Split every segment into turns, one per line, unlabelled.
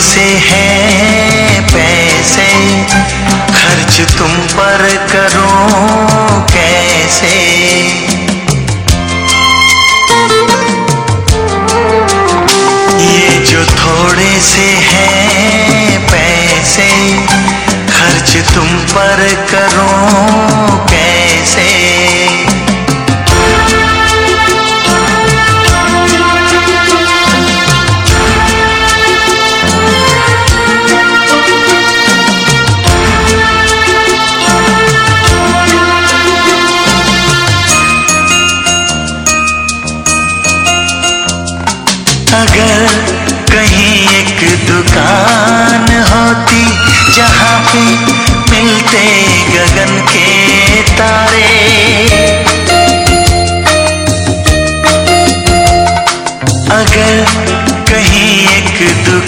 हैं पैसे, खर्च तुम पर करो कैसे? ये जो थोड़े से हैं पैसे, खर्च तुम पर करो कैसे? अगर कहीं एक दुकान होती जहाँ पे मिलते गगन के तारे। अगर कहीं एक दुकान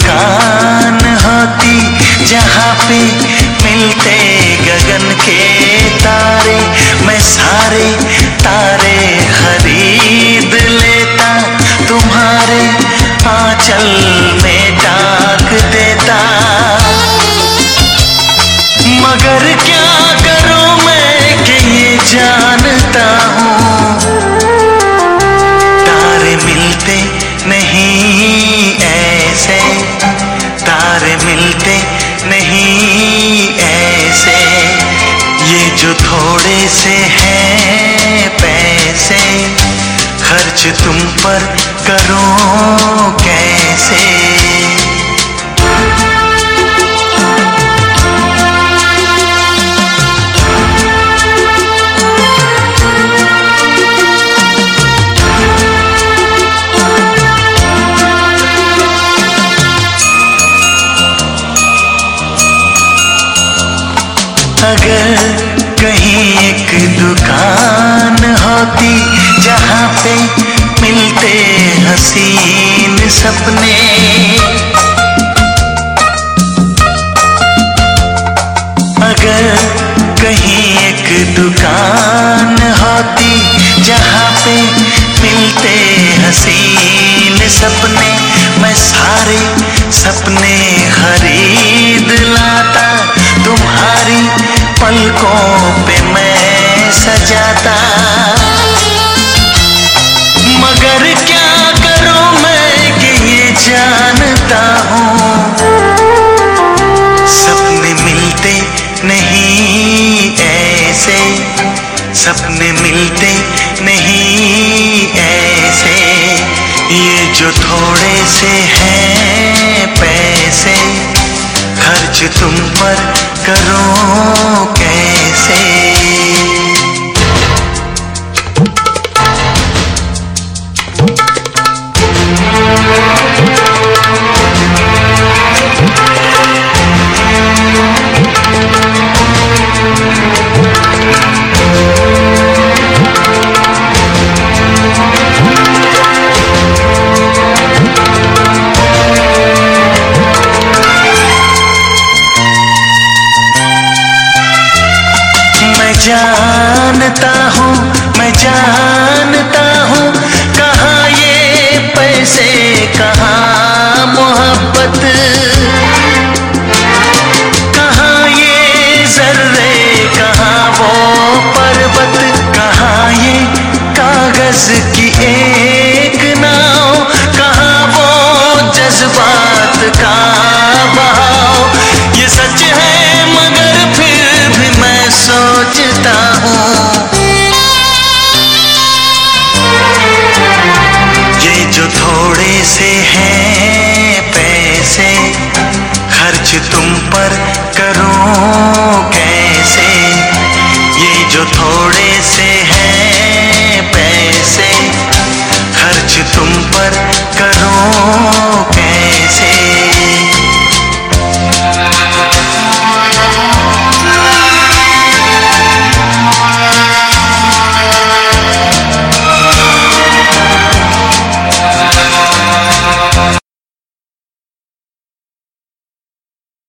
में डाक देता। मगर क्या करूँ मैं कि जानता हूँ? तारे मिलते नहीं ऐसे। तारे मिलते नहीं ऐसे। ये जो थोड़े से हैं पैसे, खर्च तुम पर करूँ कैसे अगर कहीं एक दुकान होती जहाँ पे मिलते हसीन सपने। अगर कहीं एक दुकान होती जहाँ पे मिलते हसीन सपने मैं सपने मिलते नहीं ऐसे। ये जो थोड़े से हैं पैसे, खर्च तुम पर करो कैसे? मैं हैं